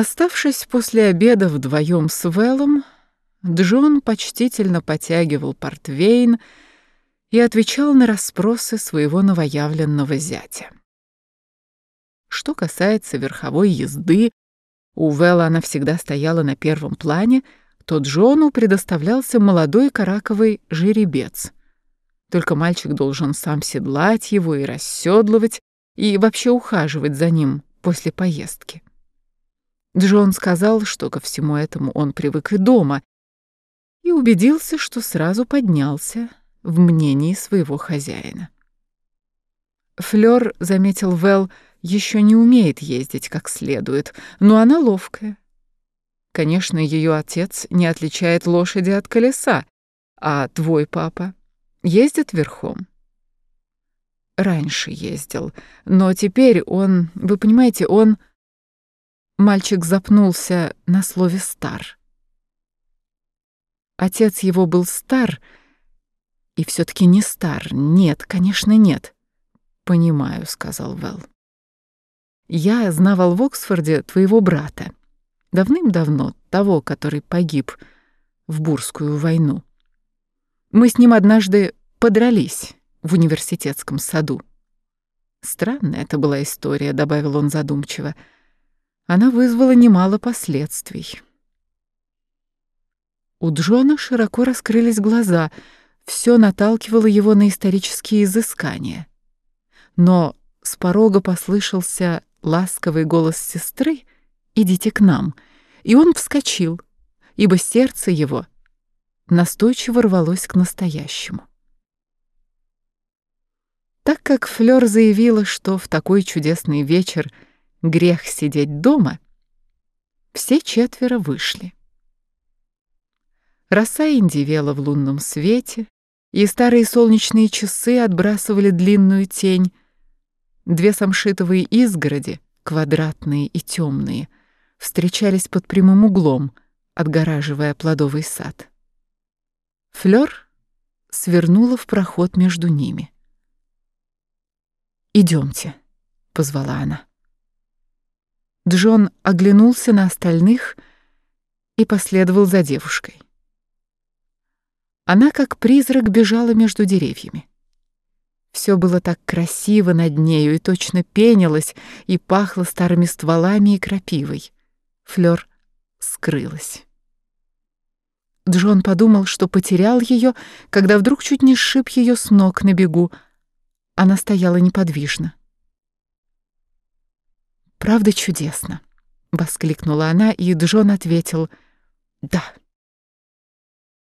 Оставшись после обеда вдвоем с Вэллом, Джон почтительно потягивал портвейн и отвечал на расспросы своего новоявленного зятя. Что касается верховой езды, у Вэлла она всегда стояла на первом плане, то Джону предоставлялся молодой караковый жеребец. Только мальчик должен сам седлать его и расседлывать, и вообще ухаживать за ним после поездки. Джон сказал, что ко всему этому он привык и дома, и убедился, что сразу поднялся в мнении своего хозяина. Флёр, заметил Вэл, еще не умеет ездить как следует, но она ловкая. Конечно, ее отец не отличает лошади от колеса, а твой папа ездит верхом. Раньше ездил, но теперь он, вы понимаете, он... Мальчик запнулся на слове «стар». Отец его был стар, и все таки не стар. Нет, конечно, нет. «Понимаю», — сказал Вэл. «Я знавал в Оксфорде твоего брата. Давным-давно, того, который погиб в Бурскую войну. Мы с ним однажды подрались в университетском саду. Странная это была история, добавил он задумчиво. Она вызвала немало последствий. У Джона широко раскрылись глаза, все наталкивало его на исторические изыскания. Но с порога послышался ласковый голос сестры «Идите к нам», и он вскочил, ибо сердце его настойчиво рвалось к настоящему. Так как Флёр заявила, что в такой чудесный вечер грех сидеть дома, все четверо вышли. Роса индивела в лунном свете, и старые солнечные часы отбрасывали длинную тень. Две самшитовые изгороди, квадратные и темные, встречались под прямым углом, отгораживая плодовый сад. Флёр свернула в проход между ними. «Идемте», — позвала она. Джон оглянулся на остальных и последовал за девушкой. Она, как призрак, бежала между деревьями. Все было так красиво над нею и точно пенилось и пахло старыми стволами и крапивой. Флёр скрылась. Джон подумал, что потерял ее, когда вдруг чуть не сшиб ее с ног на бегу. Она стояла неподвижно. «Правда чудесно!» — воскликнула она, и Джон ответил «Да».